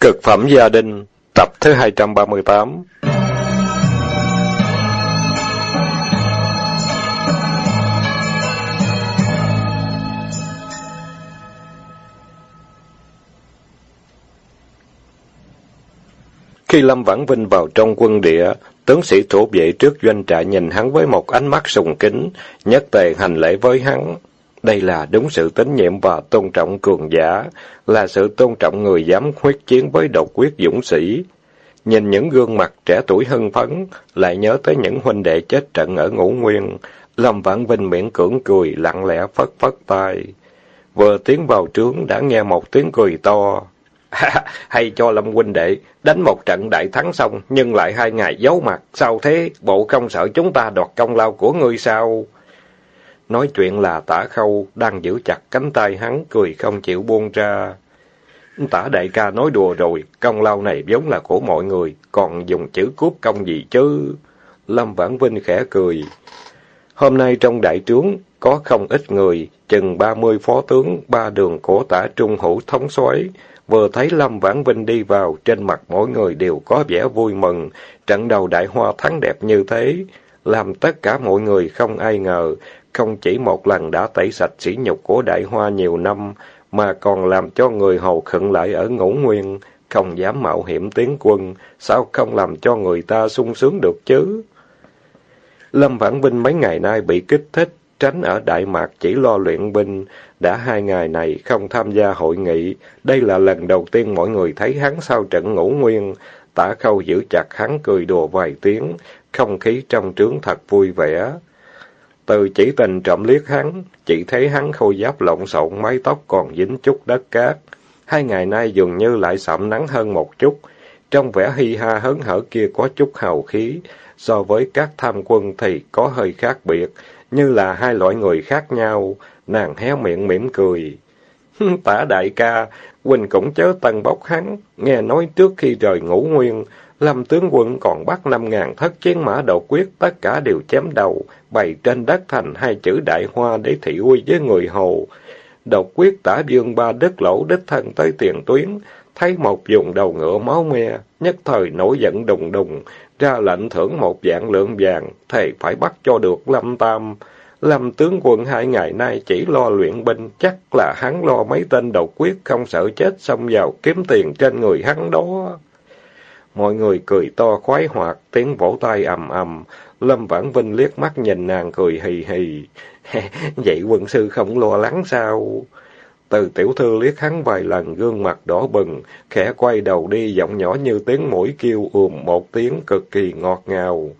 Cực phẩm gia đình, tập thứ 238 Khi Lâm Vãn Vinh vào trong quân địa, tướng sĩ thủ vệ trước doanh trại nhìn hắn với một ánh mắt sùng kính, nhất tề hành lễ với hắn. Đây là đúng sự tín nhiệm và tôn trọng cường giả, là sự tôn trọng người dám huyết chiến với độc quyết dũng sĩ. Nhìn những gương mặt trẻ tuổi hưng phấn, lại nhớ tới những huynh đệ chết trận ở ngũ nguyên, Lâm Vãn Vinh miễn cưỡng cười, lặng lẽ phất phất tay. Vừa tiến vào trướng đã nghe một tiếng cười to. Hay cho Lâm huynh đệ, đánh một trận đại thắng xong, nhưng lại hai ngày giấu mặt, sao thế, bộ không sợ chúng ta đoạt công lao của ngươi sao? Nói chuyện là tả khâu, đang giữ chặt cánh tay hắn, cười không chịu buông ra. Tả đại ca nói đùa rồi, công lao này vốn là của mọi người, còn dùng chữ cúp công gì chứ? Lâm Vãn Vinh khẽ cười. Hôm nay trong đại trướng, có không ít người, chừng ba mươi phó tướng, ba đường cổ tả trung hữu thống soái Vừa thấy Lâm Vãn Vinh đi vào, trên mặt mỗi người đều có vẻ vui mừng, trận đầu đại hoa thắng đẹp như thế, làm tất cả mọi người không ai ngờ, không chỉ một lần đã tẩy sạch sỉ nhục của đại hoa nhiều năm, mà còn làm cho người hầu khựng lại ở ngũ nguyên, không dám mạo hiểm tiến quân, sao không làm cho người ta sung sướng được chứ? Lâm Vãn Vinh mấy ngày nay bị kích thích, tránh ở Đại Mạc chỉ lo luyện binh, đã hai ngày này không tham gia hội nghị, đây là lần đầu tiên mọi người thấy hắn sau trận ngũ nguyên, tả khâu giữ chặt hắn cười đùa vài tiếng, không khí trong trướng thật vui vẻ. Từ chỉ tình trộm liếc hắn, chỉ thấy hắn khôi giáp lộn xộn, mái tóc còn dính chút đất cát. Hai ngày nay dường như lại sậm nắng hơn một chút, trong vẻ hi ha hớn hở kia có chút hào khí, so với các tham quân thì có hơi khác biệt, như là hai loại người khác nhau, nàng hé miệng mỉm cười. Tả đại ca, Quỳnh cũng chớ tân bốc hắn, nghe nói trước khi rời ngũ nguyên, Lâm tướng quân còn bắt năm ngàn thất chiến mã đầu quyết, tất cả đều chém đầu, bày trên đất thành hai chữ đại hoa để thị uy với người hầu Độc quyết tả dương ba đất lỗ đích thân tới tiền tuyến, thấy một vùng đầu ngựa máu me, nhất thời nổi giận đùng đùng, ra lệnh thưởng một dạng lượng vàng, thề phải bắt cho được Lâm Tam. Lâm tướng quân hai ngày nay chỉ lo luyện binh, chắc là hắn lo mấy tên độc quyết không sợ chết xông vào kiếm tiền trên người hắn đó. Mọi người cười to khoái hoạt, tiếng vỗ tay ầm ầm. Lâm Vãn Vinh liếc mắt nhìn nàng cười hì hì. Vậy quân sư không lo lắng sao? Từ tiểu thư liếc hắn vài lần gương mặt đỏ bừng, khẽ quay đầu đi giọng nhỏ như tiếng mũi kêu ùm một tiếng cực kỳ ngọt ngào.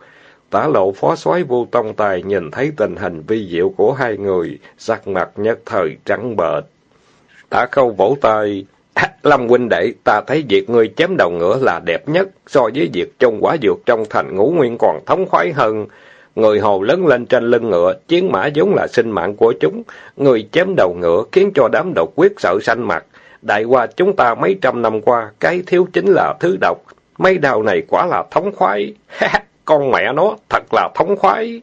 Tả lộ phó soái vô tông tài nhìn thấy tình hình vi diệu của hai người, sắc mặt nhất thời trắng bệch. Tả khâu vỗ tay, Lâm huynh đệ, ta thấy việc ngươi chém đầu ngựa là đẹp nhất, so với việc trông quả dược trong thành ngũ nguyên còn thống khoái hơn. Người hồ lớn lên trên lưng ngựa, chiến mã giống là sinh mạng của chúng. Người chém đầu ngựa khiến cho đám độc quyết sợ xanh mặt. Đại qua chúng ta mấy trăm năm qua, cái thiếu chính là thứ độc. Mấy đào này quả là thống khoái. Con mẹ nó, thật là thống khoái.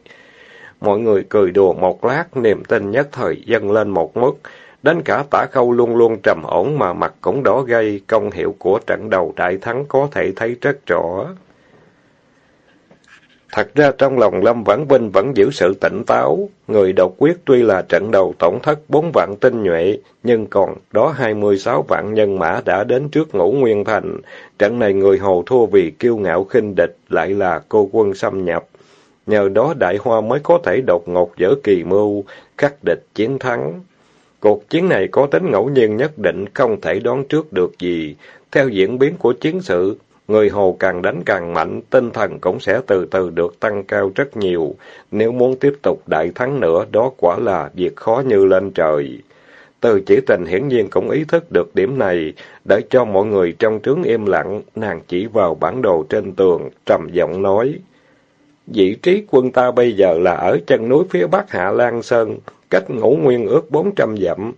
Mọi người cười đùa một lát, niềm tin nhất thời dâng lên một mức. Đến cả tả khâu luôn luôn trầm ổn mà mặt cũng đỏ gây, công hiệu của trận đầu đại thắng có thể thấy rất rõ. Thật ra trong lòng Lâm Vãn Vinh vẫn giữ sự tỉnh táo. Người độc quyết tuy là trận đầu tổn thất bốn vạn tinh nhuệ, nhưng còn đó hai mươi sáu vạn nhân mã đã đến trước ngũ Nguyên Thành. Trận này người Hồ thua vì kiêu ngạo khinh địch, lại là cô quân xâm nhập. Nhờ đó Đại Hoa mới có thể đột ngột dở kỳ mưu, khắc địch chiến thắng. Cuộc chiến này có tính ngẫu nhiên nhất định, không thể đoán trước được gì. Theo diễn biến của chiến sự, người Hồ càng đánh càng mạnh, tinh thần cũng sẽ từ từ được tăng cao rất nhiều. Nếu muốn tiếp tục đại thắng nữa, đó quả là việc khó như lên trời. Từ chỉ tình hiển nhiên cũng ý thức được điểm này, để cho mọi người trong trướng im lặng, nàng chỉ vào bản đồ trên tường, trầm giọng nói. Vị trí quân ta bây giờ là ở chân núi phía bắc Hạ Lan Sơn, cách ngũ nguyên ước bốn trăm dặm.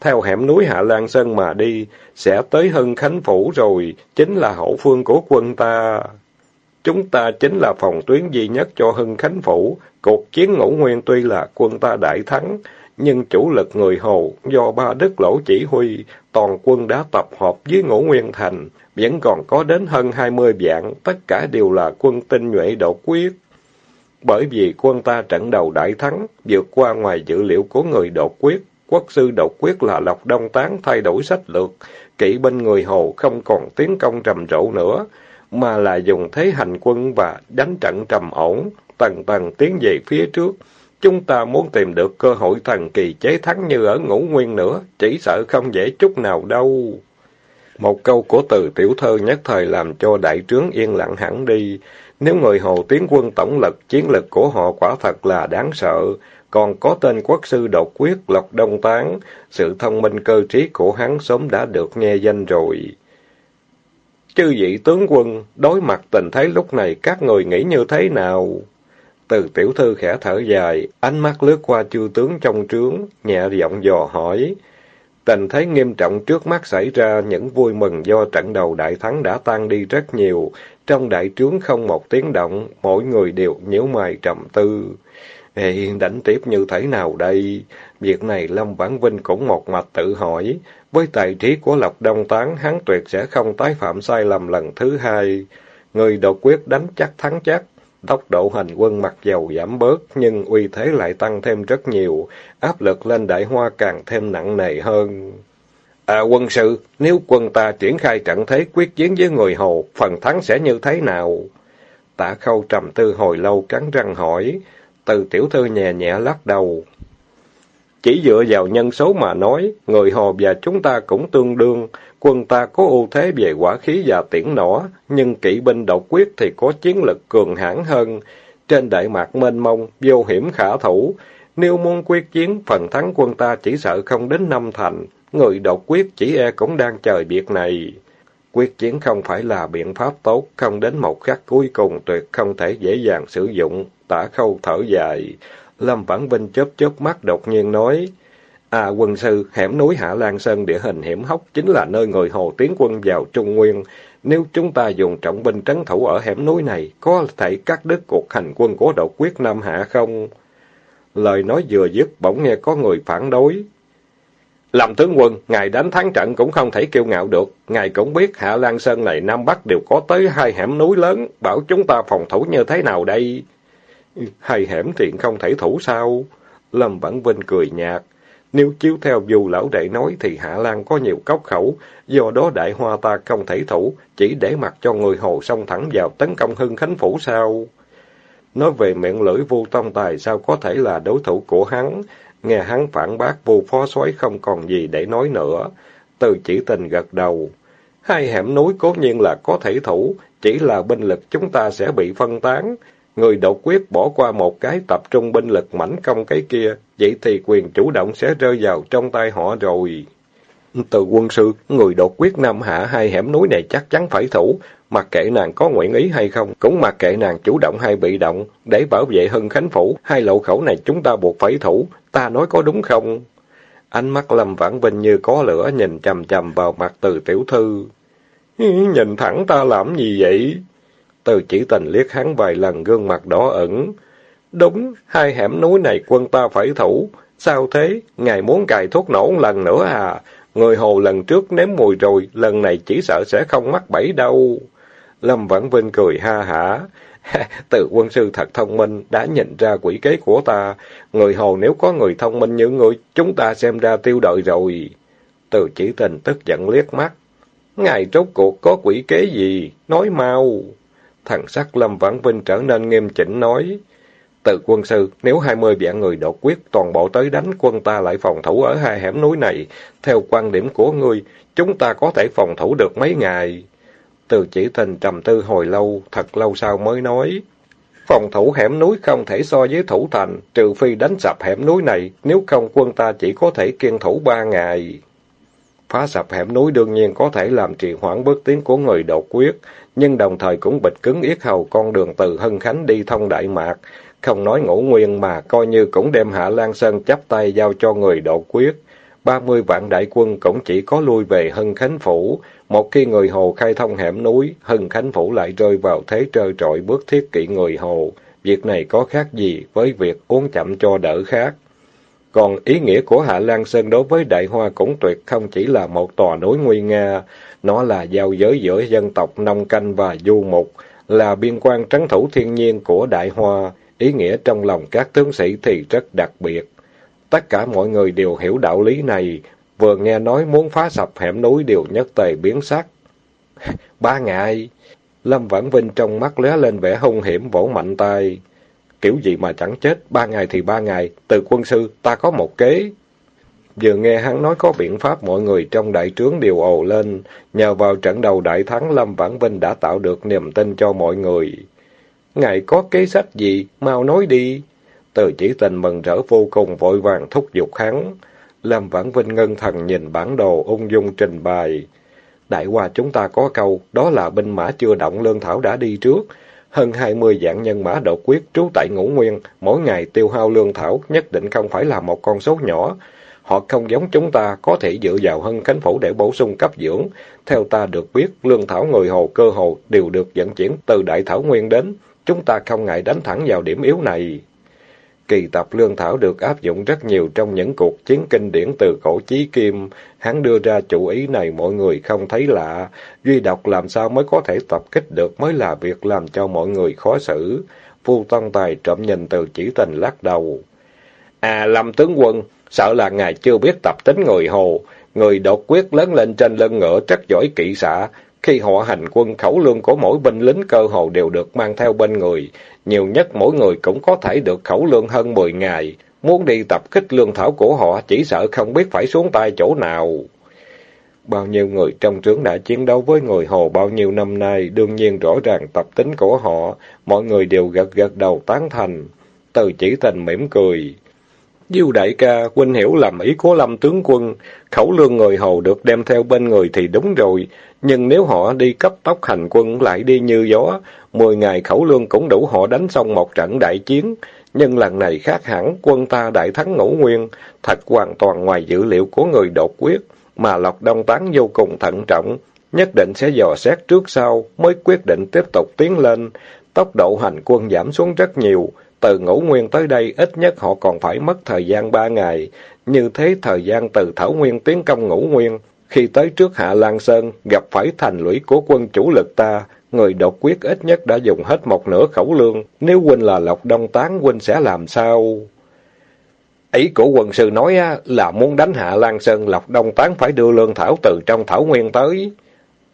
Theo hẻm núi Hạ Lan Sơn mà đi, sẽ tới Hưng Khánh Phủ rồi, chính là hậu phương của quân ta. Chúng ta chính là phòng tuyến duy nhất cho Hưng Khánh Phủ. Cuộc chiến ngũ nguyên tuy là quân ta đại thắng, nhưng chủ lực người Hồ do ba đức lỗ chỉ huy, toàn quân đã tập hợp dưới ngũ Nguyên Thành, vẫn còn có đến hơn hai mươi vạn, tất cả đều là quân tinh nhuệ đột quyết. Bởi vì quân ta trận đầu đại thắng, vượt qua ngoài dữ liệu của người đột quyết, quốc sư đột quyết là Lộc Đông Tán thay đổi sách lược, kỵ binh người Hồ không còn tiến công trầm rộ nữa, mà là dùng thế hành quân và đánh trận trầm ổn, tầng tầng tiến về phía trước. Chúng ta muốn tìm được cơ hội thần kỳ chế thắng như ở ngũ nguyên nữa, chỉ sợ không dễ chút nào đâu. Một câu của từ tiểu thơ nhất thời làm cho đại trướng yên lặng hẳn đi. Nếu người Hồ tiến quân tổng lực, chiến lực của họ quả thật là đáng sợ. Còn có tên quốc sư độc quyết Lộc Đông Tán, sự thông minh cơ trí của hắn sớm đã được nghe danh rồi. Chư vị tướng quân, đối mặt tình thế lúc này các người nghĩ như thế nào? Từ tiểu thư khẽ thở dài, ánh mắt lướt qua chư tướng trong trướng, nhẹ giọng dò hỏi. Tình thế nghiêm trọng trước mắt xảy ra, những vui mừng do trận đầu đại thắng đã tan đi rất nhiều. Trong đại trướng không một tiếng động, mỗi người đều nhíu mày trầm tư. Ê, đánh tiếp như thế nào đây? Việc này Lâm Vãn Vinh cũng một mạch tự hỏi. Với tài trí của Lộc Đông Tán, hắn tuyệt sẽ không tái phạm sai lầm lần thứ hai. Người đột quyết đánh chắc thắng chắc. Tốc độ hành quân mặc dầu giảm bớt, nhưng uy thế lại tăng thêm rất nhiều, áp lực lên đại hoa càng thêm nặng nề hơn. À quân sự, nếu quân ta triển khai trận thế quyết chiến với người Hồ, phần thắng sẽ như thế nào? Tạ khâu trầm tư hồi lâu cắn răng hỏi, từ tiểu thư nhẹ nhẹ lắc đầu. Chỉ dựa vào nhân số mà nói, người Hồ và chúng ta cũng tương đương, quân ta có ưu thế về quả khí và tiễn nỏ, nhưng kỵ binh độc quyết thì có chiến lực cường hãn hơn. Trên đại mạc mênh mông, vô hiểm khả thủ, nếu muốn quyết chiến, phần thắng quân ta chỉ sợ không đến năm thành, người độc quyết chỉ e cũng đang chờ việc này. Quyết chiến không phải là biện pháp tốt, không đến một khắc cuối cùng tuyệt không thể dễ dàng sử dụng, tả khâu thở dài. Lâm Vãn Vinh chớp chớp mắt đột nhiên nói, À quân sư, hẻm núi Hạ Lan Sơn địa hình hiểm hóc chính là nơi người Hồ tiến quân vào Trung Nguyên. Nếu chúng ta dùng trọng binh trấn thủ ở hẻm núi này, có thể cắt đứt cuộc hành quân của độc quyết Nam Hạ không? Lời nói vừa dứt, bỗng nghe có người phản đối. Làm tướng quân, ngài đánh thắng trận cũng không thể kiêu ngạo được. Ngài cũng biết Hạ Lan Sơn này Nam Bắc đều có tới hai hẻm núi lớn, bảo chúng ta phòng thủ như thế nào đây? Hai hẻm thiện không thể thủ sao? Lâm Vãn Vinh cười nhạt. Nếu chiếu theo dù lão đệ nói thì Hạ Lan có nhiều cốc khẩu, do đó đại hoa ta không thể thủ, chỉ để mặc cho người hồ xông thẳng vào tấn công hưng khánh phủ sao? Nói về miệng lưỡi vô tông tài sao có thể là đối thủ của hắn, nghe hắn phản bác vô phó soái không còn gì để nói nữa. Từ chỉ tình gật đầu. Hai hẻm núi cố nhiên là có thể thủ, chỉ là binh lực chúng ta sẽ bị phân tán. Người độc quyết bỏ qua một cái tập trung binh lực mảnh công cái kia, vậy thì quyền chủ động sẽ rơi vào trong tay họ rồi. Từ quân sư, người đột quyết Nam Hạ hai hẻm núi này chắc chắn phải thủ, mặc kệ nàng có nguyện ý hay không, cũng mặc kệ nàng chủ động hay bị động, để bảo vệ Hưng Khánh Phủ, hai lộ khẩu này chúng ta buộc phải thủ, ta nói có đúng không? Ánh mắt Lâm Vãn Vinh như có lửa nhìn chầm chầm vào mặt từ tiểu thư. Nhìn thẳng ta làm gì vậy? Từ chỉ tình liếc hắn vài lần gương mặt đỏ ẩn. Đúng, hai hẻm núi này quân ta phải thủ. Sao thế? Ngài muốn cài thuốc nổ lần nữa à? Người hồ lần trước nếm mùi rồi, lần này chỉ sợ sẽ không mắc bẫy đâu. Lâm Vãn Vinh cười ha hả. Từ quân sư thật thông minh, đã nhìn ra quỷ kế của ta. Người hồ nếu có người thông minh như người, chúng ta xem ra tiêu đợi rồi. Từ chỉ tình tức giận liếc mắt. Ngài rốt cuộc có quỷ kế gì? Nói mau. Thần sắc Lâm Vãn Vinh trở nên nghiêm chỉnh nói. Từ quân sư, nếu hai mươi vạn người đột quyết toàn bộ tới đánh quân ta lại phòng thủ ở hai hẻm núi này, theo quan điểm của ngươi, chúng ta có thể phòng thủ được mấy ngày. Từ chỉ tình trầm tư hồi lâu, thật lâu sau mới nói. Phòng thủ hẻm núi không thể so với thủ thành, trừ phi đánh sập hẻm núi này, nếu không quân ta chỉ có thể kiên thủ ba ngày. Phá sập hẻm núi đương nhiên có thể làm trì hoãn bước tiến của người đột quyết, nhưng đồng thời cũng bịch cứng yết hầu con đường từ Hân Khánh đi thông Đại Mạc, không nói ngũ nguyên mà coi như cũng đem Hạ Lan Sơn chắp tay giao cho người đột quyết. ba mươi vạn đại quân cũng chỉ có lui về Hân Khánh Phủ. Một khi người Hồ khai thông hẻm núi, Hân Khánh Phủ lại rơi vào thế trơ trọi bước thiết kỵ người Hồ. Việc này có khác gì với việc uống chậm cho đỡ khác. Còn ý nghĩa của Hạ Lan Sơn đối với Đại Hoa cũng tuyệt không chỉ là một tòa núi nguy nga, nó là giao giới giữa dân tộc nông canh và du mục, là biên quan trấn thủ thiên nhiên của Đại Hoa, ý nghĩa trong lòng các tướng sĩ thì rất đặc biệt. Tất cả mọi người đều hiểu đạo lý này, vừa nghe nói muốn phá sập hẻm núi đều nhất tề biến sắc. ba ngày! Lâm Vãn Vinh trong mắt lóe lên vẻ hung hiểm vỗ mạnh tay. Kiểu gì mà chẳng chết, ba ngày thì ba ngày, từ quân sư ta có một kế. Vừa nghe hắn nói có biện pháp mọi người trong đại trướng đều ồ lên, nhờ vào trận đầu đại thắng Lâm Vãn Vinh đã tạo được niềm tin cho mọi người. Ngài có kế sách gì, mau nói đi. Từ chỉ tình mừng rỡ vô cùng vội vàng thúc giục hắn. Lâm Vãn Vinh ngân thần nhìn bản đồ ung dung trình bày. Đại qua chúng ta có câu, đó là binh mã chưa động lương thảo đã đi trước. Hơn hai mươi dạng nhân mã độc quyết trú tại ngũ nguyên, mỗi ngày tiêu hao lương thảo nhất định không phải là một con số nhỏ. Họ không giống chúng ta, có thể dựa vào hân cánh phủ để bổ sung cấp dưỡng. Theo ta được biết, lương thảo người hồ cơ hồ đều được vận chuyển từ Đại Thảo Nguyên đến. Chúng ta không ngại đánh thẳng vào điểm yếu này. Kỳ tập lương thảo được áp dụng rất nhiều trong những cuộc chiến kinh điển từ cổ chí kim. Hắn đưa ra chủ ý này mọi người không thấy lạ. Duy độc làm sao mới có thể tập kích được mới là việc làm cho mọi người khó xử. Phu Tân Tài trộm nhìn từ chỉ tình lắc đầu. À, Lâm tướng quân, sợ là ngài chưa biết tập tính người Hồ. Người đột quyết lớn lên trên lưng ngựa rất giỏi kỵ xạ. Khi họ hành quân, khẩu lương của mỗi binh lính cơ hồ đều được mang theo bên người. Nhiều nhất mỗi người cũng có thể được khẩu lương hơn 10 ngày. Muốn đi tập kích lương thảo của họ, chỉ sợ không biết phải xuống tay chỗ nào. Bao nhiêu người trong trướng đã chiến đấu với người Hồ bao nhiêu năm nay, đương nhiên rõ ràng tập tính của họ, mọi người đều gật gật đầu tán thành. Từ chỉ tình mỉm cười. Diêu đại ca, huynh hiểu làm ý của Lâm tướng quân, khẩu lương người hầu được đem theo bên người thì đúng rồi, nhưng nếu họ đi cấp tốc hành quân lại đi như gió, mười ngày khẩu lương cũng đủ họ đánh xong một trận đại chiến. Nhưng lần này khác hẳn, quân ta đại thắng ngũ nguyên, thật hoàn toàn ngoài dữ liệu của người đột quyết, mà Lộc Đông Tán vô cùng thận trọng, nhất định sẽ dò xét trước sau, mới quyết định tiếp tục tiến lên. Tốc độ hành quân giảm xuống rất nhiều, từ ngũ nguyên tới đây ít nhất họ còn phải mất thời gian ba ngày. Như thế thời gian từ Thảo Nguyên tiến công ngũ nguyên, khi tới trước Hạ Lan Sơn, gặp phải thành lũy của quân chủ lực ta, người đột quyết ít nhất đã dùng hết một nửa khẩu lương. Nếu huynh là Lộc Đông Tán, huynh sẽ làm sao? Ý của quân sư nói là muốn đánh Hạ Lan Sơn, Lộc Đông Tán phải đưa lương thảo từ trong thảo nguyên tới.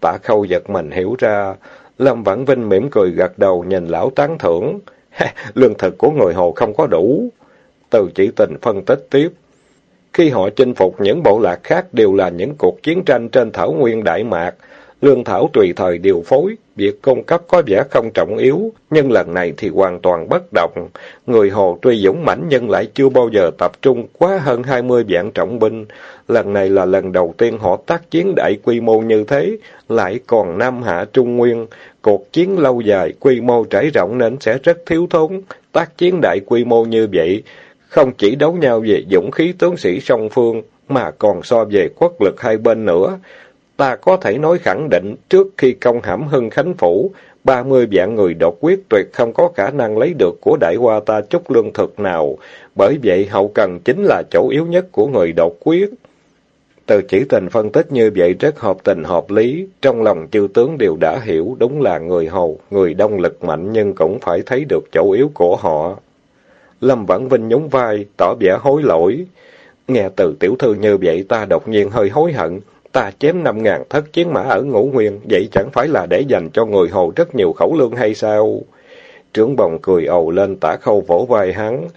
Tạ khâu giật mình hiểu ra, Lâm Vãn Vinh mỉm cười gật đầu nhìn lão tán thưởng. lương thực của người Hồ không có đủ. Từ chỉ tình phân tích tiếp. Khi họ chinh phục những bộ lạc khác đều là những cuộc chiến tranh trên thảo nguyên Đại Mạc. Lương thảo tùy thời điều phối, việc cung cấp có vẻ không trọng yếu, nhưng lần này thì hoàn toàn bất động. Người Hồ tuy dũng mãnh nhưng lại chưa bao giờ tập trung quá hơn hai mươi vạn trọng binh. Lần này là lần đầu tiên họ tác chiến đại quy mô như thế, lại còn Nam Hạ Trung Nguyên. Cuộc chiến lâu dài, quy mô trải rộng nên sẽ rất thiếu thốn. Tác chiến đại quy mô như vậy, không chỉ đấu nhau về dũng khí tướng sĩ song phương, mà còn so về quốc lực hai bên nữa. Ta có thể nói khẳng định, trước khi công hãm hưng khánh phủ, ba mươi vạn người đột quyết tuyệt không có khả năng lấy được của đại hoa ta chút lương thực nào, bởi vậy hậu cần chính là chỗ yếu nhất của người đột quyết. Từ chỉ tình phân tích như vậy rất hợp tình hợp lý, trong lòng chư tướng đều đã hiểu đúng là người hầu, người đông lực mạnh nhưng cũng phải thấy được chỗ yếu của họ. Lâm Vãn Vinh nhún vai, tỏ vẻ hối lỗi. Nghe từ tiểu thư như vậy ta đột nhiên hơi hối hận. Ta chém năm ngàn thất chiến mã ở ngũ nguyên, vậy chẳng phải là để dành cho người hồ rất nhiều khẩu lương hay sao? Trưởng bồng cười ầu lên tả khâu vỗ vai hắn.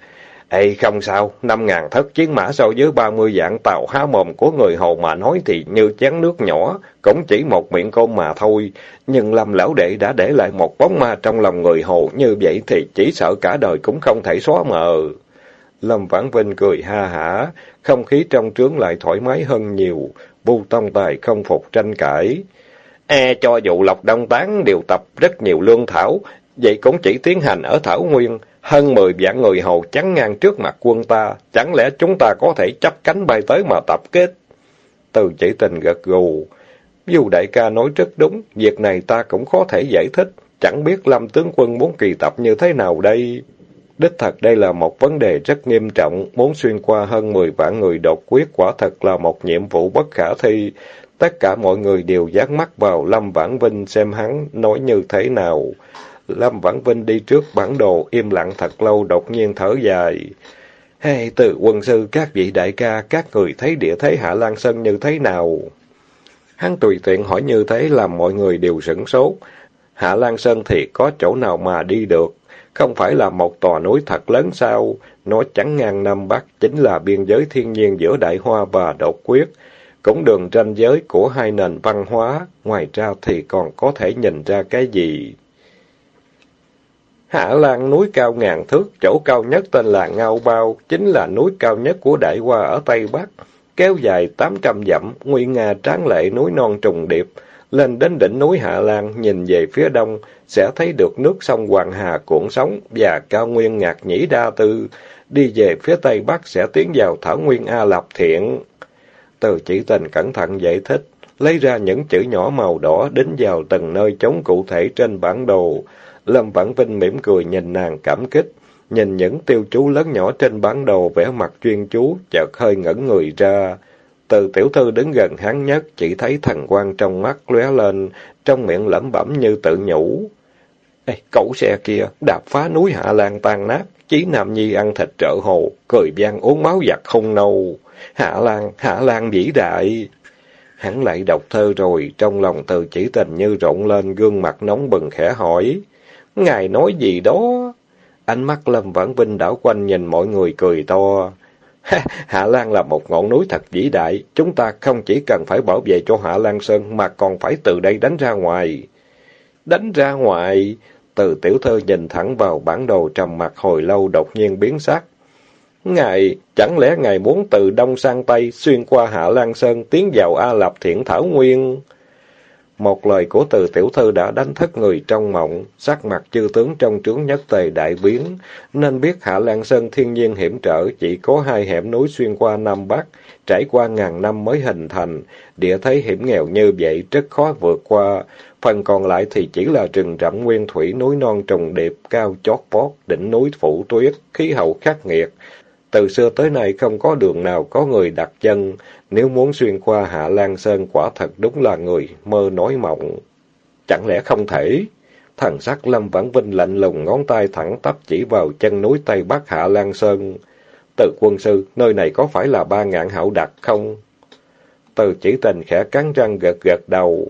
Ê không sao, năm ngàn thất chiến mã so với ba mươi dạng tàu há mồm của người hồ mà nói thì như chén nước nhỏ, cũng chỉ một miệng cơm mà thôi. Nhưng Lâm lão đệ đã để lại một bóng ma trong lòng người hồ như vậy thì chỉ sợ cả đời cũng không thể xóa mờ. Lâm Vãn Vinh cười ha hả, không khí trong trướng lại thoải mái hơn nhiều, Vu Tông Tài không phục tranh cãi. E cho dù Lộc Đông Tán đều tập rất nhiều lương thảo, vậy cũng chỉ tiến hành ở Thảo Nguyên, hơn mười vạn người hầu chắn ngang trước mặt quân ta, chẳng lẽ chúng ta có thể chấp cánh bay tới mà tập kết? Từ chỉ tình gật gù. Dù đại ca nói rất đúng, việc này ta cũng có thể giải thích, chẳng biết Lâm tướng quân muốn kỳ tập như thế nào đây. Đích thật đây là một vấn đề rất nghiêm trọng, muốn xuyên qua hơn 10 vạn người đột quyết quả thật là một nhiệm vụ bất khả thi. Tất cả mọi người đều dán mắt vào Lâm Vãn Vinh xem hắn nói như thế nào. Lâm Vãn Vinh đi trước bản đồ, im lặng thật lâu, đột nhiên thở dài. Hey, từ quân sư, các vị đại ca, các người thấy địa thế Hạ Lan Sơn như thế nào? Hắn tùy tiện hỏi như thế làm mọi người đều sửng sốt. Hạ Lan Sơn thì có chỗ nào mà đi được? Không phải là một tòa núi thật lớn sao? Nó chẳng ngang Nam Bắc, chính là biên giới thiên nhiên giữa Đại Hoa và Độc Quyết. Cũng đường ranh giới của hai nền văn hóa. Ngoài ra thì còn có thể nhìn ra cái gì? Hạ Lan núi cao ngàn thước, chỗ cao nhất tên là Ngao Bao, chính là núi cao nhất của Đại Hoa ở Tây Bắc. Kéo dài 800 dặm, nguy nga tráng lệ núi non trùng điệp. Lên đến đỉnh núi Hạ Lan, nhìn về phía đông, sẽ thấy được nước sông Hoàng Hà cuộn sóng và cao nguyên ngạc nhĩ đa tư. Đi về phía tây bắc sẽ tiến vào thảo nguyên A Lập Thiện. Từ chỉ tình cẩn thận giải thích, lấy ra những chữ nhỏ màu đỏ đính vào từng nơi chống cụ thể trên bản đồ. Lâm Vãn Vinh mỉm cười nhìn nàng cảm kích, nhìn những tiêu chú lớn nhỏ trên bản đồ vẽ mặt chuyên chú, chợt hơi ngẩn người ra. Từ tiểu thư đứng gần hắn nhất, chỉ thấy thần quang trong mắt lóe lên, trong miệng lẩm bẩm như tự nhủ. Ê, cậu xe kia, đạp phá núi Hạ Lan tan nát, chí Nam Nhi ăn thịt trợ hồ, cười gian uống máu giặc không nâu. Hạ Lan, Hạ Lan vĩ đại. Hắn lại đọc thơ rồi, trong lòng từ chỉ tình như rộn lên, gương mặt nóng bừng khẽ hỏi. Ngài nói gì đó? Ánh mắt Lâm Vãn Vinh đảo quanh nhìn mọi người cười to. Hạ Lan là một ngọn núi thật vĩ đại, chúng ta không chỉ cần phải bảo vệ cho Hạ Lan Sơn mà còn phải từ đây đánh ra ngoài. Đánh ra ngoài? Từ tiểu thơ nhìn thẳng vào bản đồ trầm mặt hồi lâu đột nhiên biến sắc. Ngài, chẳng lẽ ngài muốn từ đông sang tây xuyên qua Hạ Lan Sơn tiến vào A Lập Thiện Thảo Nguyên? Một lời của từ tiểu thư đã đánh thức người trong mộng, sắc mặt chư tướng trong trướng nhất tề đại biến, nên biết Hạ Lan Sơn thiên nhiên hiểm trở, chỉ có hai hẻm núi xuyên qua Nam Bắc, trải qua ngàn năm mới hình thành, địa thế hiểm nghèo như vậy rất khó vượt qua, phần còn lại thì chỉ là rừng rậm nguyên thủy núi non trùng điệp, cao chót vót, đỉnh núi phủ tuyết, khí hậu khắc nghiệt, từ xưa tới nay không có đường nào có người đặt chân, nếu muốn xuyên qua Hạ Lan Sơn quả thật đúng là người mơ nói mộng. Chẳng lẽ không thể? Thần sắc Lâm Vãn Vinh lạnh lùng ngón tay thẳng tắp chỉ vào chân núi Tây Bắc Hạ Lan Sơn. Từ quân sư, nơi này có phải là ba ngạn hậu đặt không? Từ chỉ tình khẽ cắn răng gật gật đầu.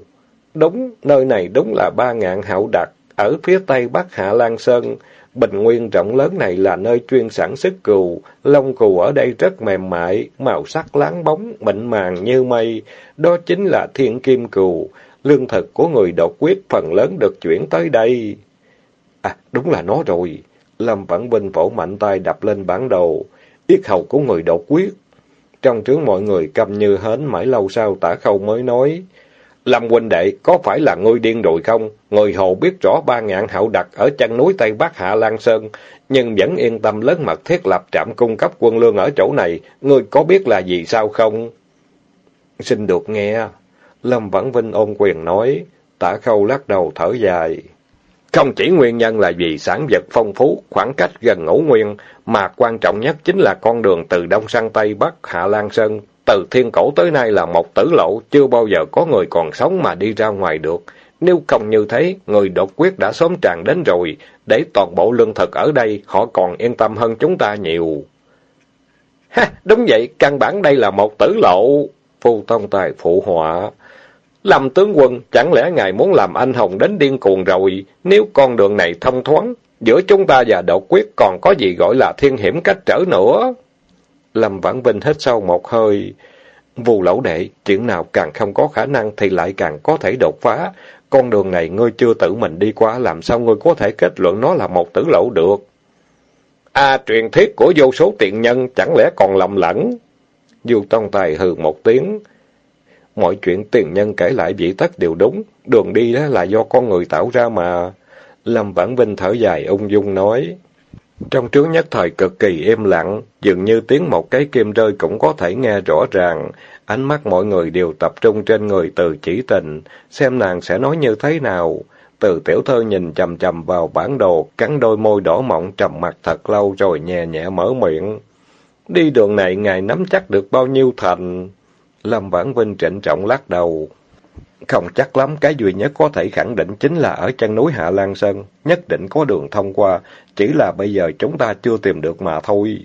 Đúng, nơi này đúng là ba ngạn hậu đặt, ở phía Tây Bắc Hạ Lan Sơn. Bình nguyên rộng lớn này là nơi chuyên sản xuất cừu, lông cừu ở đây rất mềm mại, màu sắc láng bóng, mịn màng như mây, đó chính là thiên kim cừu, lương thực của người đột quyết phần lớn được chuyển tới đây. À, đúng là nó rồi. Lâm Vãn Vinh vỗ mạnh tay đập lên bản đồ, yết hầu của người đột quyết. Trong trướng mọi người cầm như hến mãi lâu sau tả khâu mới nói, Lâm huynh đệ, có phải là ngươi điên rồi không? Người hồ biết rõ ba ngạn hậu đặt ở chân núi Tây Bắc Hạ Lan Sơn, nhưng vẫn yên tâm lớn mật thiết lập trạm cung cấp quân lương ở chỗ này. Ngươi có biết là gì sao không? Xin được nghe. Lâm Vãn Vinh ôn quyền nói, tả khâu lắc đầu thở dài. Không chỉ nguyên nhân là vì sản vật phong phú, khoảng cách gần ngũ nguyên, mà quan trọng nhất chính là con đường từ Đông sang Tây Bắc Hạ Lan Sơn từ thiên cổ tới nay là một tử lộ, chưa bao giờ có người còn sống mà đi ra ngoài được. Nếu không như thế, người đột quyết đã sớm tràn đến rồi, để toàn bộ lương thực ở đây, họ còn yên tâm hơn chúng ta nhiều. Ha, đúng vậy, căn bản đây là một tử lộ. Phu Tông Tài phụ họa. làm tướng quân, chẳng lẽ ngài muốn làm anh hùng đến điên cuồng rồi? Nếu con đường này thông thoáng, giữa chúng ta và đột quyết còn có gì gọi là thiên hiểm cách trở nữa? Lâm Vãn Vinh hít sâu một hơi. Vù lẩu đệ, chuyện nào càng không có khả năng thì lại càng có thể đột phá. Con đường này ngươi chưa tự mình đi qua, làm sao ngươi có thể kết luận nó là một tử lẩu được? À, truyền thuyết của vô số tiện nhân chẳng lẽ còn lầm lẫn? Du Tông Tài hừ một tiếng. Mọi chuyện tiền nhân kể lại vị tất đều đúng, đường đi đó là do con người tạo ra mà. Lâm Vãn Vinh thở dài ung dung nói. Trong trướng nhất thời cực kỳ im lặng, dường như tiếng một cái kim rơi cũng có thể nghe rõ ràng. Ánh mắt mọi người đều tập trung trên người từ chỉ tình, xem nàng sẽ nói như thế nào. từ tiểu thơ nhìn chầm chầm vào bản đồ, cắn đôi môi đỏ mọng trầm mặt thật lâu rồi nhẹ nhẹ mở miệng. Đi đường này ngài nắm chắc được bao nhiêu thành? Lâm Vãn Vinh trịnh trọng lắc đầu. Không chắc lắm, cái duy nhất có thể khẳng định chính là ở chân núi Hạ Lan Sơn, nhất định có đường thông qua, chỉ là bây giờ chúng ta chưa tìm được mà thôi.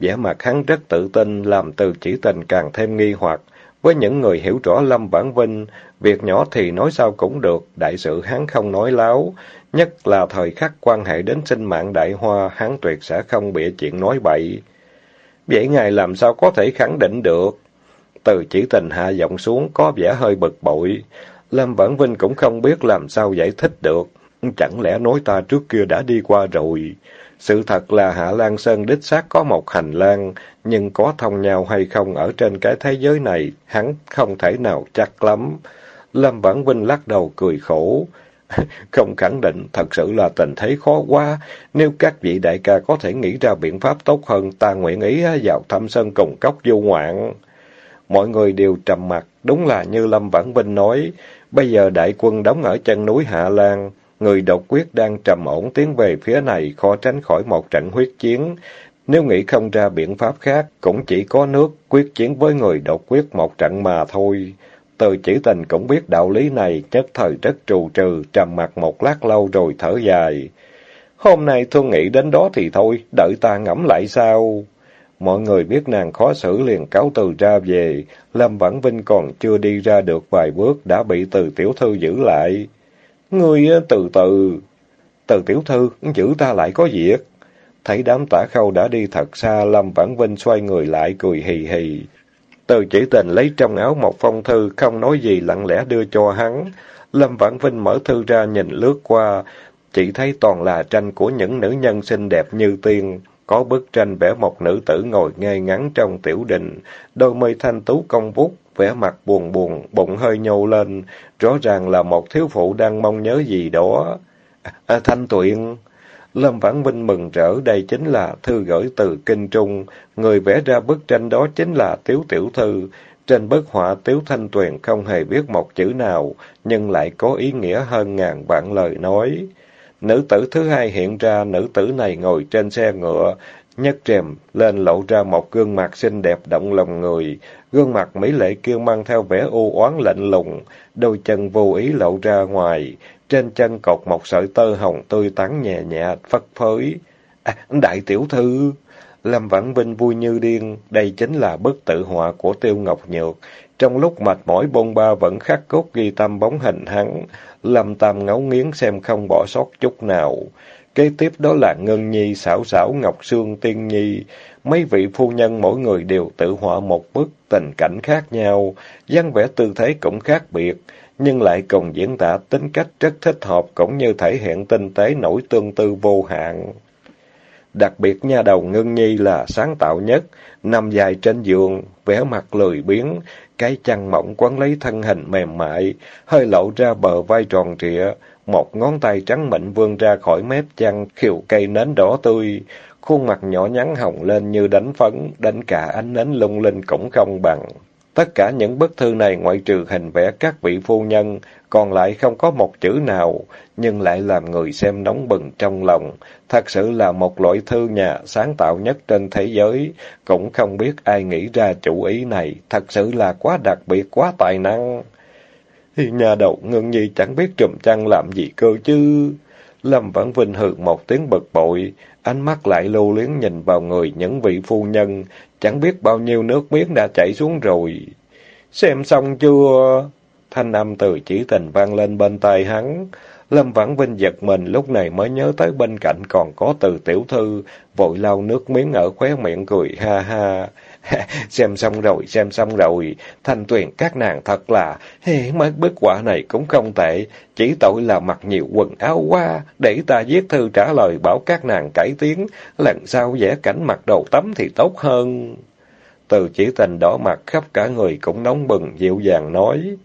vẻ mặt hắn rất tự tin, làm từ chỉ tình càng thêm nghi hoặc. Với những người hiểu rõ Lâm Bản Vinh, việc nhỏ thì nói sao cũng được, đại sự hắn không nói láo. Nhất là thời khắc quan hệ đến sinh mạng đại hoa, hắn tuyệt sẽ không bịa chuyện nói bậy. Vậy ngài làm sao có thể khẳng định được? Từ chỉ tình hạ giọng xuống có vẻ hơi bực bội. Lâm Vãn Vinh cũng không biết làm sao giải thích được. Chẳng lẽ nói ta trước kia đã đi qua rồi? Sự thật là Hạ Lan Sơn đích xác có một hành lang, nhưng có thông nhau hay không ở trên cái thế giới này, hắn không thể nào chắc lắm. Lâm Vãn Vinh lắc đầu cười khổ. Không khẳng định, thật sự là tình thế khó quá. Nếu các vị đại ca có thể nghĩ ra biện pháp tốt hơn, ta nguyện ý vào thăm sân cùng cốc du ngoạn. Mọi người đều trầm mặt, đúng là như Lâm Vãn Vinh nói, bây giờ đại quân đóng ở chân núi Hạ Lan, người độc quyết đang trầm ổn tiến về phía này, khó tránh khỏi một trận huyết chiến. Nếu nghĩ không ra biện pháp khác, cũng chỉ có nước quyết chiến với người độc quyết một trận mà thôi. Từ chỉ tình cũng biết đạo lý này, nhất thời rất trù trừ, trầm mặt một lát lâu rồi thở dài. Hôm nay thương nghĩ đến đó thì thôi, đợi ta ngẫm lại sao? Mọi người biết nàng khó xử liền cáo từ ra về, Lâm Vãn Vinh còn chưa đi ra được vài bước đã bị từ tiểu thư giữ lại. Ngươi ờ, từ từ... Từ tiểu thư, giữ ta lại có việc. Thấy đám tả khâu đã đi thật xa, Lâm Vãn Vinh xoay người lại cười hì hì. Từ chỉ tình lấy trong áo một phong thư, không nói gì lặng lẽ đưa cho hắn. Lâm Vãn Vinh mở thư ra nhìn lướt qua, chỉ thấy toàn là tranh của những nữ nhân xinh đẹp như tiên. Có bức tranh vẽ một nữ tử ngồi ngay ngắn trong tiểu đình, đôi môi thanh tú công vút, vẻ mặt buồn buồn, bụng hơi nhô lên, rõ ràng là một thiếu phụ đang mong nhớ gì đó. À, thanh Tuyền... Lâm Vãn Vinh mừng rỡ, đây chính là thư gửi từ Kinh Trung. Người vẽ ra bức tranh đó chính là Tiếu Tiểu Thư. Trên bức họa Tiếu Thanh Tuyền không hề viết một chữ nào, nhưng lại có ý nghĩa hơn ngàn vạn lời nói. Nữ tử thứ hai hiện ra, nữ tử này ngồi trên xe ngựa, nhấc rèm lên lộ ra một gương mặt xinh đẹp động lòng người. Gương mặt mỹ lệ kia mang theo vẻ u oán lạnh lùng, đôi chân vô ý lộ ra ngoài, trên chân cột một sợi tơ hồng tươi tắn nhẹ nhẹ, phất phới. À, đại tiểu thư! Lâm Vãn Vinh vui như điên, đây chính là bức tự họa của Tiêu Ngọc Nhược. Trong lúc mệt mỏi bôn ba vẫn khắc cốt ghi tâm bóng hình hắn, Lâm Tam ngấu nghiến xem không bỏ sót chút nào. Kế tiếp đó là Ngân Nhi, xảo xảo, Ngọc Sương, Tiên Nhi. Mấy vị phu nhân mỗi người đều tự họa một bức tình cảnh khác nhau, dáng vẻ tư thế cũng khác biệt, nhưng lại cùng diễn tả tính cách rất thích hợp cũng như thể hiện tinh tế nổi tương tư vô hạn. Đặc biệt nha đầu Ngân Nhi là sáng tạo nhất, nằm dài trên giường, vẻ mặt lười biếng, cái chăn mỏng quấn lấy thân hình mềm mại, hơi lộ ra bờ vai tròn trịa, một ngón tay trắng mịn vươn ra khỏi mép chăn, khiều cây nến đỏ tươi, khuôn mặt nhỏ nhắn hồng lên như đánh phấn, đánh cả ánh nến lung linh cũng không bằng. Tất cả những bức thư này ngoại trừ hình vẽ các vị phu nhân, còn lại không có một chữ nào, nhưng lại làm người xem nóng bừng trong lòng. Thật sự là một loại thư nhà sáng tạo nhất trên thế giới, cũng không biết ai nghĩ ra chủ ý này, thật sự là quá đặc biệt, quá tài năng. Nhà đầu ngưng nhi chẳng biết trùm chăn làm gì cơ chứ. Lâm Vãn Vinh hừ một tiếng bực bội, ánh mắt lại lưu luyến nhìn vào người những vị phu nhân, chẳng biết bao nhiêu nước miếng đã chảy xuống rồi. Xem xong chưa? Thanh âm từ chỉ tình vang lên bên tai hắn. Lâm Vãn Vinh giật mình lúc này mới nhớ tới bên cạnh còn có từ tiểu thư, vội lau nước miếng ở khóe miệng cười ha ha. xem xong rồi, xem xong rồi, thanh tuyền các nàng thật là, hey, mấy bức quả này cũng không tệ, chỉ tội là mặc nhiều quần áo quá, để ta viết thư trả lời bảo các nàng cải tiến, lần sau vẽ cảnh mặc đồ tắm thì tốt hơn. Từ chỉ tình đỏ mặt khắp cả người cũng nóng bừng, dịu dàng nói.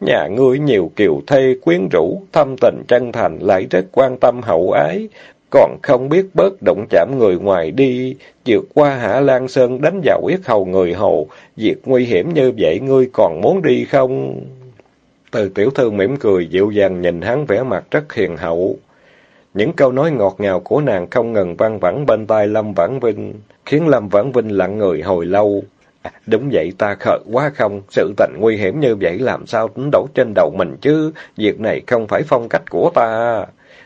Nhà ngươi nhiều kiều thê quyến rũ, thâm tình chân thành lại rất quan tâm hậu ái, còn không biết bớt động chạm người ngoài đi, vượt qua Hạ Lan Sơn đánh vào yết hầu người hầu, việc nguy hiểm như vậy ngươi còn muốn đi không? Từ tiểu thư mỉm cười, dịu dàng nhìn hắn vẻ mặt rất hiền hậu. Những câu nói ngọt ngào của nàng không ngừng vang vẳng bên tai Lâm Vãn Vinh, khiến Lâm Vãn Vinh lặng người hồi lâu. Đúng vậy ta khờ quá không, sự tình nguy hiểm như vậy làm sao tính đổ trên đầu mình chứ, việc này không phải phong cách của ta.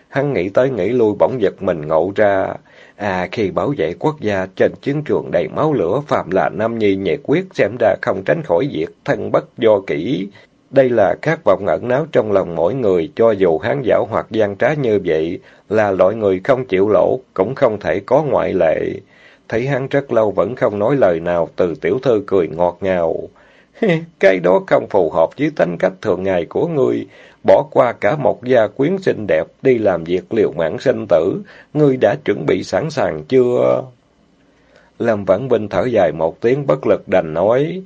Hắn nghĩ tới nghĩ lui bỗng giật mình ngộ ra. À, khi bảo vệ quốc gia trên chiến trường đầy máu lửa, phạm là Nam Nhi nhiệt quyết xem ra không tránh khỏi việc thân bất do kỹ. Đây là khát vọng ẩn náu trong lòng mỗi người, cho dù hán dảo hoặc gian trá như vậy, là loại người không chịu lỗ, cũng không thể có ngoại lệ. Thấy hắn rất lâu vẫn không nói lời nào, từ tiểu thư cười ngọt ngào. Cái đó không phù hợp với tính cách thường ngày của ngươi. Bỏ qua cả một gia quyến xinh đẹp, đi làm việc liều mạng sinh tử. Ngươi đã chuẩn bị sẵn sàng chưa? Lâm Vãn Vinh thở dài một tiếng bất lực đành nói.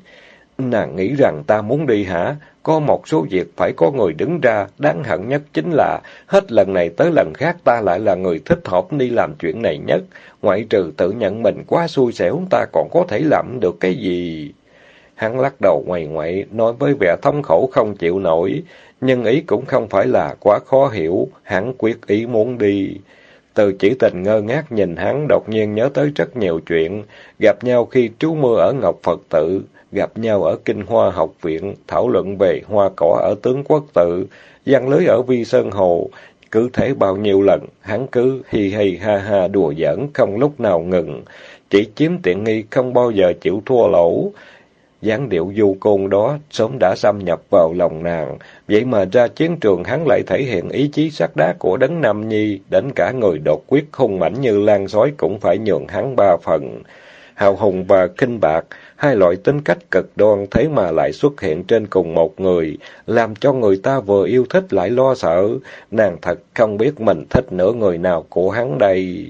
Nàng nghĩ rằng ta muốn đi hả? Có một số việc phải có người đứng ra, đáng hận nhất chính là hết lần này tới lần khác ta lại là người thích hợp đi làm chuyện này nhất. Ngoại trừ tự nhận mình quá xui xẻo, ta còn có thể làm được cái gì? Hắn lắc đầu ngoài ngoại, nói với vẻ thống khổ không chịu nổi, nhưng ý cũng không phải là quá khó hiểu, hắn quyết ý muốn đi. Từ chỉ tình ngơ ngác nhìn hắn, đột nhiên nhớ tới rất nhiều chuyện, gặp nhau khi trú mưa ở Ngọc Phật tự, gặp nhau ở Kinh Hoa học viện, thảo luận về hoa cỏ ở tướng quốc tự, văn lưới ở Vi Sơn Hồ. Cứ thế bao nhiêu lần, hắn cứ hi hi ha ha đùa giỡn, không lúc nào ngừng. Chỉ chiếm tiện nghi, không bao giờ chịu thua lỗ dáng điệu du côn đó sớm đã xâm nhập vào lòng nàng, vậy mà ra chiến trường hắn lại thể hiện ý chí sắt đá của đấng Nam Nhi, đến cả người đột quyết hung mãnh như lan sói cũng phải nhường hắn ba phần. Hào hùng và kinh bạc, hai loại tính cách cực đoan thế mà lại xuất hiện trên cùng một người, làm cho người ta vừa yêu thích lại lo sợ. Nàng thật không biết mình thích nửa người nào của hắn đây.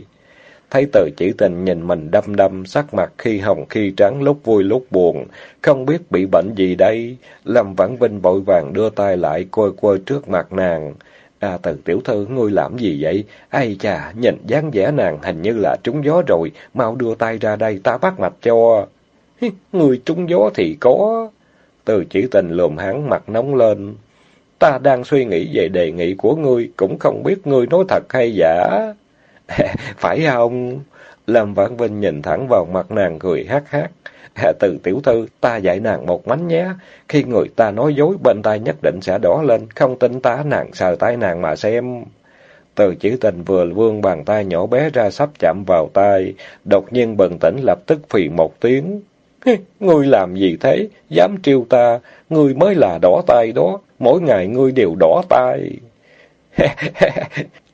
Thấy từ chỉ tình nhìn mình đâm đâm, sắc mặt khi hồng khi trắng, lúc vui lúc buồn, không biết bị bệnh gì đây. Lâm Vãn Vinh vội vàng đưa tay lại, coi coi trước mặt nàng. À, từ tiểu thư, ngươi làm gì vậy? Ai chà, nhìn dáng vẻ nàng hình như là trúng gió rồi, mau đưa tay ra đây, ta bắt mạch cho. Người trúng gió thì có. Từ chỉ tình lùm hắn mặt nóng lên. Ta đang suy nghĩ về đề nghị của ngươi, cũng không biết ngươi nói thật hay giả. Phải không? Lâm Vãn Vinh nhìn thẳng vào mặt nàng cười hát hát. Từ tiểu thư, ta dạy nàng một mánh nhé. Khi người ta nói dối, bên tai nhất định sẽ đỏ lên. Không tin ta, nàng sờ tay nàng mà xem. Từ chỉ tình vừa vươn bàn tay nhỏ bé ra sắp chạm vào tay. Đột nhiên bừng tỉnh lập tức phì một tiếng. Ngươi làm gì thế? Dám trêu ta? Ngươi mới là đỏ tay đó. Mỗi ngày ngươi đều đỏ tay.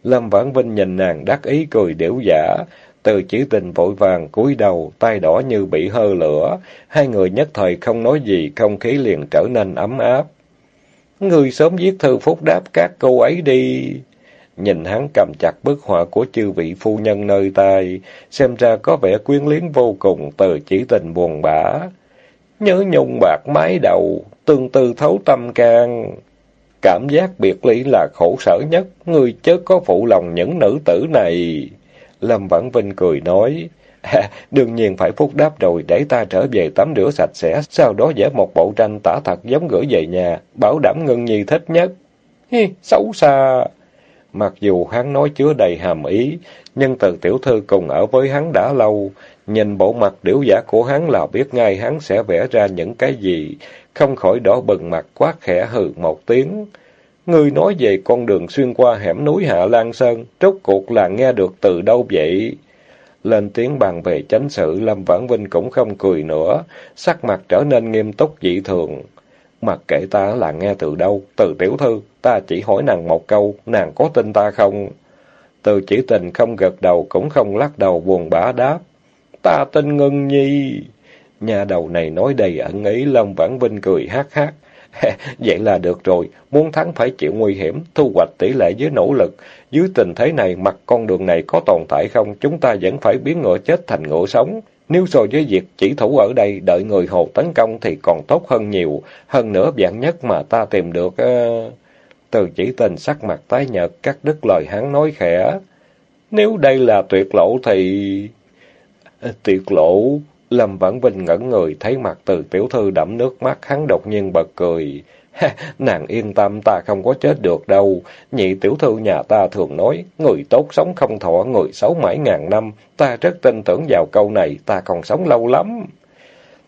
Lâm Vãn Vinh nhìn nàng đắc ý cười điểu giả. Từ chỉ tình vội vàng cúi đầu, tay đỏ như bị hơ lửa. Hai người nhất thời không nói gì, không khí liền trở nên ấm áp. Ngươi sớm viết thư phúc đáp các cô ấy đi. Nhìn hắn cầm chặt bức họa của chư vị phu nhân nơi tay, xem ra có vẻ quyến luyến vô cùng, từ chỉ tình buồn bã. Nhớ nhung bạc mái đầu, tương tư thấu tâm can. Cảm giác biệt ly là khổ sở nhất, người chớ có phụ lòng những nữ tử này. Lâm Vãn Vinh cười nói, à, đương nhiên phải phúc đáp rồi, để ta trở về tắm rửa sạch sẽ, sau đó vẽ một bộ tranh tả thật giống gửi về nhà, bảo đảm Ngân Nhi thích nhất. Hi, xấu xa! Mặc dù hắn nói chứa đầy hàm ý, nhưng từ tiểu thư cùng ở với hắn đã lâu, nhìn bộ mặt điểu giả của hắn là biết ngay hắn sẽ vẽ ra những cái gì, không khỏi đỏ bừng mặt quát khẽ hừ một tiếng. Ngươi nói về con đường xuyên qua hẻm núi Hạ Lan Sơn, rốt cuộc là nghe được từ đâu vậy? Lên tiếng bàn về chánh sự, Lâm Vãn Vinh cũng không cười nữa, sắc mặt trở nên nghiêm túc dị thường. Mặc kệ ta là nghe từ đâu, từ tiểu thư, ta chỉ hỏi nàng một câu, nàng có tin ta không? Từ chỉ tình không gật đầu, cũng không lắc đầu buồn bã đáp. Ta tin Ngân Nhi. Nhà đầu này nói đầy ẩn ý, Lâm Vãn Vinh cười hát hát. Vậy là được rồi, muốn thắng phải chịu nguy hiểm, thu hoạch tỷ lệ với nỗ lực. Dưới tình thế này, mặt con đường này có tồn tại không, chúng ta vẫn phải biến ngựa chết thành ngựa sống. Nếu so với việc chỉ thủ ở đây, đợi người hồ tấn công thì còn tốt hơn nhiều. Hơn nữa, dạng nhất mà ta tìm được... Uh... Từ chỉ tình sắc mặt tái nhợt, cắt đứt lời hắn nói khẽ. Nếu đây là tuyệt lộ thì... Ờ, tuyệt lộ... Lâm Vãn Vinh ngẩn người, thấy mặt từ tiểu thư đẫm nước mắt, hắn đột nhiên bật cười. nàng yên tâm, ta không có chết được đâu. Nhị tiểu thư nhà ta thường nói, người tốt sống không thọ, người xấu mãi ngàn năm. Ta rất tin tưởng vào câu này, ta còn sống lâu lắm.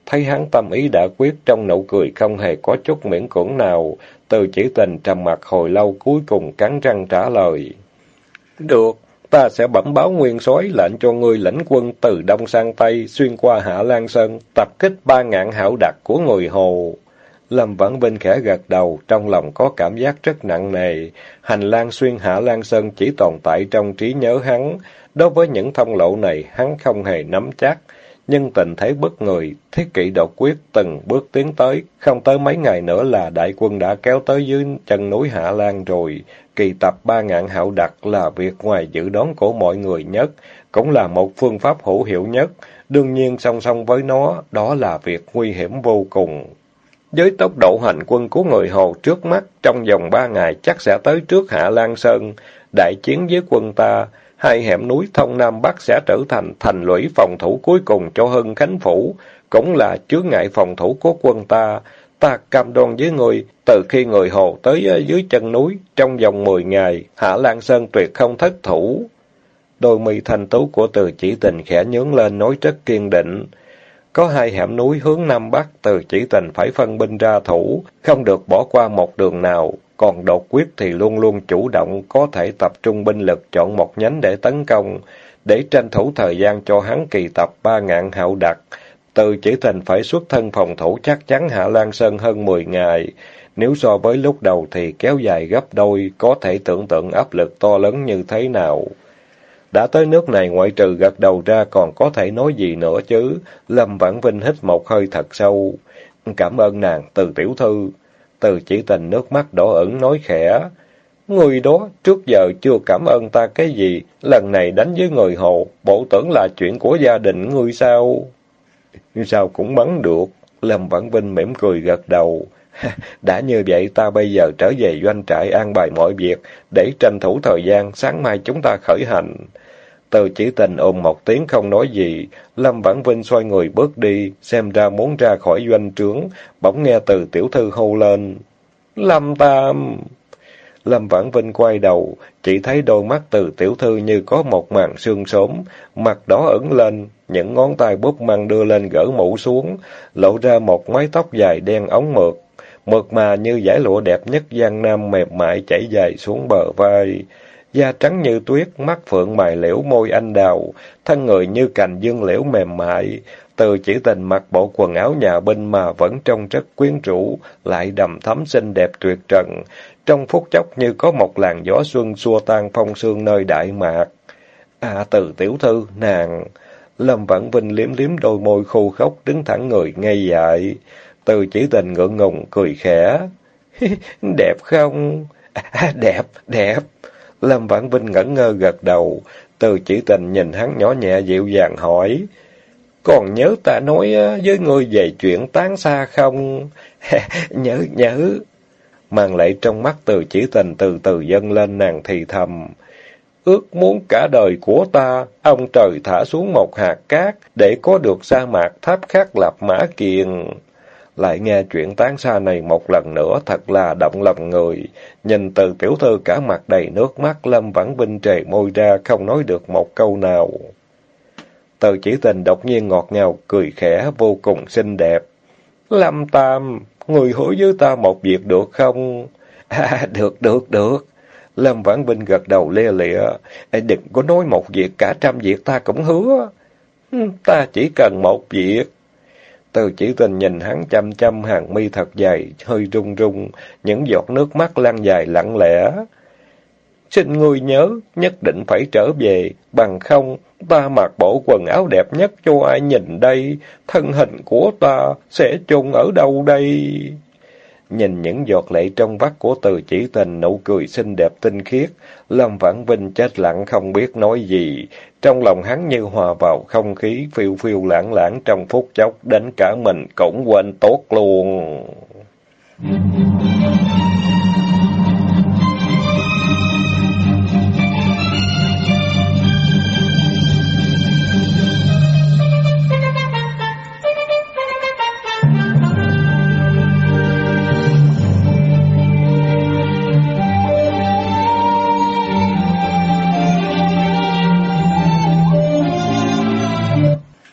Thấy hắn tâm ý đã quyết, trong nụ cười không hề có chút miễn cưỡng nào. Từ chỉ tình trầm mặt hồi lâu cuối cùng cắn răng trả lời. Được, ta sẽ bẩm báo nguyên soái lệnh cho ngươi lãnh quân từ đông sang tây xuyên qua hạ lan sơn tập kích ba ngạn hảo đặc của người hồ lâm vãn vinh khẽ gật đầu trong lòng có cảm giác rất nặng nề hành lang xuyên hạ lan sơn chỉ tồn tại trong trí nhớ hắn đối với những thông lộ này hắn không hề nắm chắc nhưng tình thế bất người, thiết kỷ đột quyết từng bước tiến tới, không tới mấy ngày nữa là đại quân đã kéo tới dưới chân núi Hạ Lan rồi. Kỳ tập ba ngạn hạo đặc là việc ngoài dự đoán của mọi người nhất, cũng là một phương pháp hữu hiệu nhất. Đương nhiên song song với nó, đó là việc nguy hiểm vô cùng. Với tốc độ hành quân của người Hồ trước mắt, trong vòng ba ngày chắc sẽ tới trước Hạ Lan Sơn, đại chiến với quân ta, hai hẻm núi thông Nam Bắc sẽ trở thành thành lũy phòng thủ cuối cùng cho Hưng Khánh Phủ, cũng là chướng ngại phòng thủ của quân ta. Ta cam đoan với người, từ khi người Hồ tới dưới chân núi, trong vòng 10 ngày, Hạ Lan Sơn tuyệt không thất thủ. Đôi mi thanh tú của từ chỉ tình khẽ nhướng lên nói rất kiên định. Có hai hẻm núi hướng Nam Bắc, từ chỉ tình phải phân binh ra thủ, không được bỏ qua một đường nào. Còn đột quyết thì luôn luôn chủ động, có thể tập trung binh lực chọn một nhánh để tấn công, để tranh thủ thời gian cho hắn kỳ tập ba ngạn hạo đặc. Từ chỉ tình phải xuất thân phòng thủ chắc chắn Hạ Lan Sơn hơn 10 ngày. Nếu so với lúc đầu thì kéo dài gấp đôi, có thể tưởng tượng áp lực to lớn như thế nào. Đã tới nước này ngoại trừ gật đầu ra còn có thể nói gì nữa chứ. Lâm Vãn Vinh hít một hơi thật sâu. Cảm ơn nàng, từ tiểu thư. Từ chỉ tình nước mắt đỏ ẩn nói khẽ. Người đó trước giờ chưa cảm ơn ta cái gì, lần này đánh với người hộ, bộ tưởng là chuyện của gia đình ngươi sao? Sao cũng bắn được. Lâm Vãn Vinh mỉm cười gật đầu. Đã như vậy ta bây giờ trở về doanh trại an bài mọi việc, để tranh thủ thời gian, sáng mai chúng ta khởi hành. Từ chỉ tình ôm một tiếng không nói gì, Lâm Vãn Vinh xoay người bước đi, xem ra muốn ra khỏi doanh trướng, bỗng nghe từ tiểu thư hô lên. Lâm Tam! Lâm Vãn Vinh quay đầu, chỉ thấy đôi mắt từ tiểu thư như có một màn sương sớm, mặt đỏ ẩn lên, những ngón tay búp măng đưa lên gỡ mũ xuống, lộ ra một mái tóc dài đen ống mượt, mượt mà như giải lụa đẹp nhất Giang Nam mềm mại chảy dài xuống bờ vai da trắng như tuyết, mắt phượng mày liễu môi anh đào, thân người như cành dương liễu mềm mại. Từ chỉ tình mặc bộ quần áo nhà binh mà vẫn trông rất quyến rũ, lại đầm thắm xinh đẹp tuyệt trần. Trong phút chốc như có một làn gió xuân xua tan phong sương nơi đại mạc. À, từ tiểu thư, nàng... Lâm Vãn Vinh liếm liếm đôi môi khô khóc đứng thẳng người ngây dại. Từ chỉ tình ngượng ngùng, cười khẽ. đẹp không? À, đẹp, đẹp. Lâm Vãn Vinh ngẩn ngơ gật đầu, từ chỉ tình nhìn hắn nhỏ nhẹ dịu dàng hỏi. Còn nhớ ta nói ờ, với ngươi về chuyện tán xa không? nhớ, nhớ. Mang lại trong mắt từ chỉ tình từ từ dâng lên nàng thì thầm. Ước muốn cả đời của ta, ông trời thả xuống một hạt cát để có được sa mạc tháp khắc lập mã kiền. Lại nghe chuyện tán xa này một lần nữa thật là động lòng người. Nhìn từ tiểu thư cả mặt đầy nước mắt, Lâm Vãn Vinh trề môi ra, không nói được một câu nào. Từ chỉ tình đột nhiên ngọt ngào, cười khẽ, vô cùng xinh đẹp. Lâm Tam, người hứa với ta một việc được không? À, được, được, được. Lâm Vãn Vinh gật đầu lê lịa. Đừng có nói một việc, cả trăm việc ta cũng hứa. Ta chỉ cần một việc. Từ chỉ tình nhìn hắn chăm chăm hàng mi thật dài, hơi rung rung, những giọt nước mắt lan dài lặng lẽ. Xin ngươi nhớ, nhất định phải trở về, bằng không, ta mặc bộ quần áo đẹp nhất cho ai nhìn đây, thân hình của ta sẽ chôn ở đâu đây? Nhìn những giọt lệ trong vắt của từ chỉ tình nụ cười xinh đẹp tinh khiết, Lâm Vãn Vinh chết lặng không biết nói gì. Trong lòng hắn như hòa vào không khí phiêu phiêu lãng lãng trong phút chốc đến cả mình cũng quên tốt luôn.